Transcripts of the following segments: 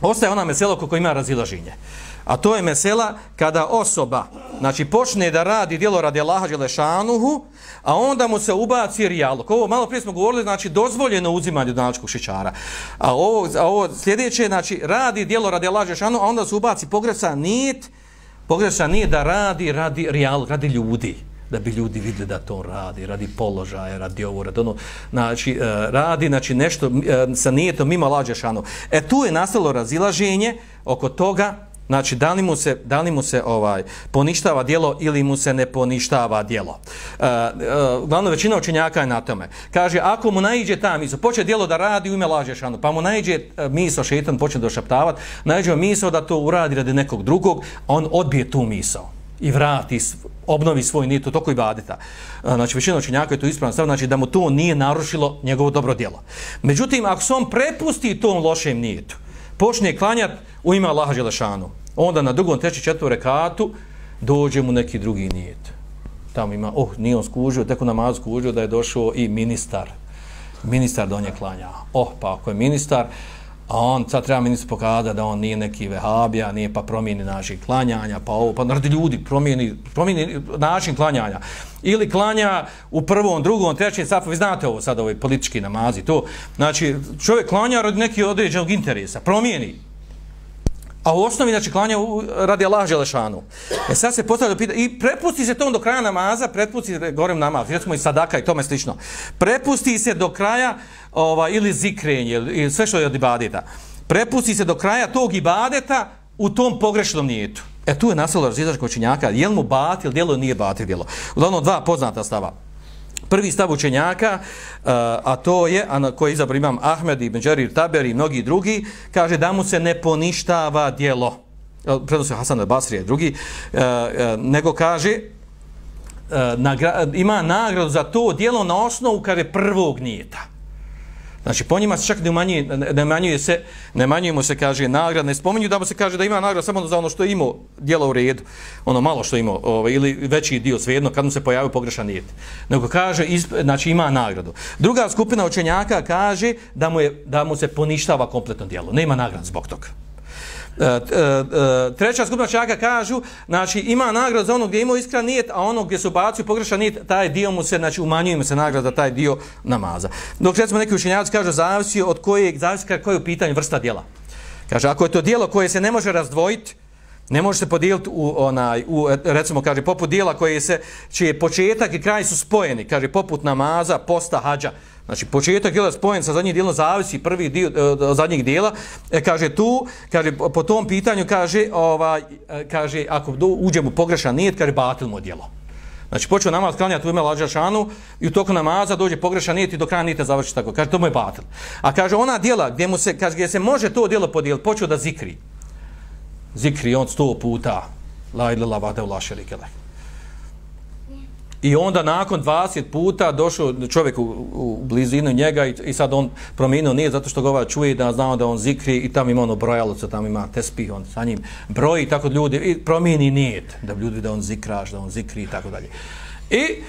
ostaje ona mesela oko koja ima razilaženje. A to je mesela kada osoba znači, počne da radi djelo radi Allaha Đelešanuhu, a onda mu se ubaci rijalog. Ovo malo prije smo govorili, znači dozvoljeno uzimanje donačkog šičara. A ovo, a ovo sljedeće, znači radi djelo radi Allaha Đelešanuhu, a onda se ubaci pogresa nit, pogresa nit da radi radi rijalog, radi ljudi da bi ljudi vidjeli da to radi, radi položaja, radi ovo, radi ono, znači, e, radi, znači, nešto e, sa nijetom mimo lađešanu. E, tu je nastalo razilaženje oko toga, znači, da li mu se, da li mu se ovaj, poništava dijelo ili mu se ne poništava dijelo. E, e, glavno, većina učenjaka je na tome. Kaže, ako mu naiđe ta miso, počne dijelo da radi u ime lažešanu, pa mu naiđe e, miso, šetan počne došaptavati, naiđe miso da to uradi radi nekog drugog, on odbije tu miso i vrati, obnovi svoj nit u toku ibadeta. E, znači, većina učenjaka je to ispravno stav, znači da mu to nije narušilo njegovo dobro djelo. Međutim, ako se on prepusti tom lošem nijetu, počne klanjati u ime Allaha Želešanu, onda na drugom, treći, četvrtu rekatu dođe mu neki drugi nijet. Tamo ima, oh, nije on skužio, teko namaz skužio da je došao i ministar. Ministar do nje klanja. Oh, pa ako je ministar, A on sad treba mi se pokazati da on nije neki vehabija, nije pa promijeni način klanjanja, pa ovo, pa radi ljudi promijeni, promijeni način klanjanja. Ili klanja u prvom, drugom, trećem safu, vi znate ovo sad, ovaj politički namazi, to. Znači, čovjek klanja radi neki određenog interesa, promijeni. A u osnovi, znači, klanja radi Allah Želešanu. E sad se postavlja pitanje, i prepusti se to do kraja namaza, prepusti se, govorim namaz, recimo i sadaka i tome slično, prepusti se do kraja, ova, ili zikrenje, ili sve što je od ibadeta, prepusti se do kraja tog ibadeta u tom pogrešnom nijetu. E tu je nastalo razlizač kočinjaka, je li mu batil djelo nije batil djelo. Uglavnom dva poznata stava. Prvi stav učenjaka, a to je, a na koji izabra imam Ahmed ibn Đarir Taber i mnogi drugi, kaže da mu se ne poništava djelo. Predosio Hasan al-Basri drugi, nego kaže, nagra, ima nagradu za to djelo na osnovu kada je prvog nijeta. Znači, po njima se čak ne umanjuje, ne umanjuje se, ne umanjuje mu se, kaže, nagrad, ne spominju da mu se kaže da ima nagrad samo za ono što je imao dijelo u redu, ono malo što je imao, ovaj, ili veći dio svejedno, kad mu se pojavio pogrešan nijet. Nego kaže, isp, znači, ima nagradu. Druga skupina učenjaka kaže da mu, je, da mu se poništava kompletno dijelo. Nema nagrad zbog toga. E, e, e, treća skupina čaka kažu, znači ima nagrad za ono gdje imao iskran nijet, a ono gdje su bacio pogrešan nijet, taj dio mu se, znači umanjuje mu se nagrad za taj dio namaza. Dok recimo neki učenjaci kažu, zavisi od kojeg, zavisi kako je u pitanju vrsta dijela. Kaže, ako je to dijelo koje se ne može razdvojiti, ne može se podijeliti u onaj u recimo kaže poput dijela koje se čije početak i kraj su spojeni kaže poput namaza posta hadža Znači, početak je spojen sa zadnjim dijelom, zavisi prvi dio e, zadnjeg dijela. E, kaže tu, kaže, po tom pitanju, kaže, ovaj, e, kaže ako do, uđemo pogrešan nijet, kaže, batil mu dijelo. Znači, počeo namaz klanjati u ime Lađašanu i u toku namaza dođe pogrešan nijet i do kraja nijeta završi tako. Kaže, to mu je batil. A kaže, ona dijela gdje, mu se, kaže, gdje se može to dijelo podijeliti, počeo da zikri. Zikri on sto puta. La ilala vade u lašeri. I onda nakon 20 puta došao čovjek u, u blizinu njega i, i sad on promijenio nije zato što ga ova čuje da znao da on zikri i tam ima ono brojalice, tam ima tespih, on sa njim broji i tako ljudi i promijeni nijet da bi ljudi da on zikraš, da on zikri i tako dalje. I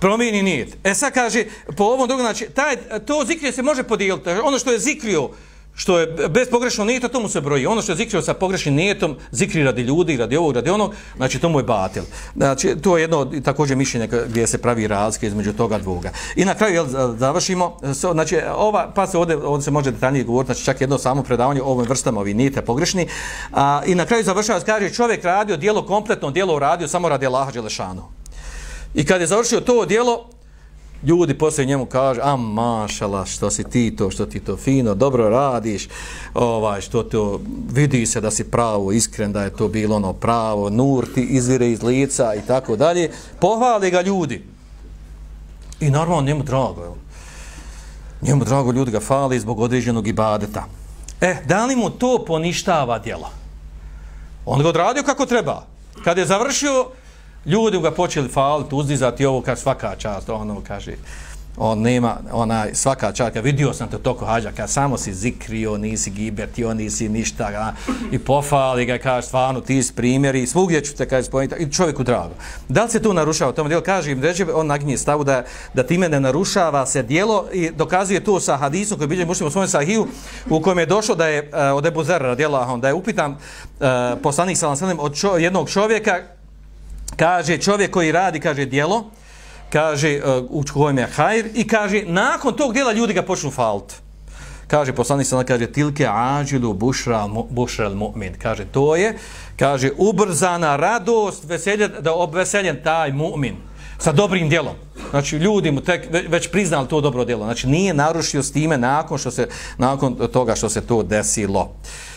promijeni nijet. E sad kaže, po ovom drugom, znači, taj, to zikrije se može podijeliti. Ono što je zikrio, što je bez pogrešno nijeta, to mu se broji. Ono što je zikrio sa pogrešnim nijetom, zikri radi ljudi, radi ovog, radi onog, znači to mu je batil. Znači, to je jedno također mišljenje gdje se pravi razlike između toga dvoga. I na kraju, jel, završimo, znači, ova, pa se ovdje, ovdje se može detaljnije govoriti, znači čak jedno samo predavanje o ovim vrstama ovih nijete pogrešni. A, I na kraju završava, kaže, čovjek radio dijelo, kompletno dijelo radio samo radi Allaha Đelešanu. I kad je završio to dijelo, ljudi poslije njemu kaže, a mašala, što si ti to, što ti to fino, dobro radiš, ovaj, što to, vidi se da si pravo, iskren, da je to bilo ono pravo, nur ti izvire iz lica i tako dalje, pohvali ga ljudi. I normalno njemu drago, je. njemu drago ljudi ga fali zbog određenog ibadeta. E, da li mu to poništava djelo? On ga odradio kako treba. Kad je završio, ljudi ga počeli faliti, uzdizati ovo kad svaka čast, ono kaže, on nema, ona svaka čarka, vidio sam te toko hađa, kad samo si zikrio, nisi gibetio, nisi ništa, a, i pofali ga, kaže, stvarno, ti si primjeri, svugdje ću te, kaže, spojiti, i čovjeku drago. Da li se tu narušava tome djelo Kaže im, ređe, on naginje stavu da, da time ne narušava se djelo i dokazuje to sa hadisom koji bilje muslim u svojem sahiju, u kojem je došlo da je, uh, od Ebu djela on da je upitan uh, poslanik sa od čo, jednog čovjeka, kaže, čovjek koji radi, kaže, dijelo, kaže uh, u kojem je hajr i kaže nakon tog djela ljudi ga počnu falt. Kaže poslanik sallallahu kaže tilke ađilu bušra bushra mu'min. Kaže to je kaže ubrzana radost, veselje da obveseljen taj mu'min sa dobrim djelom. Znači ljudi mu tek već priznali to dobro djelo. Znači nije narušio s time nakon što se nakon toga što se to desilo. Uh,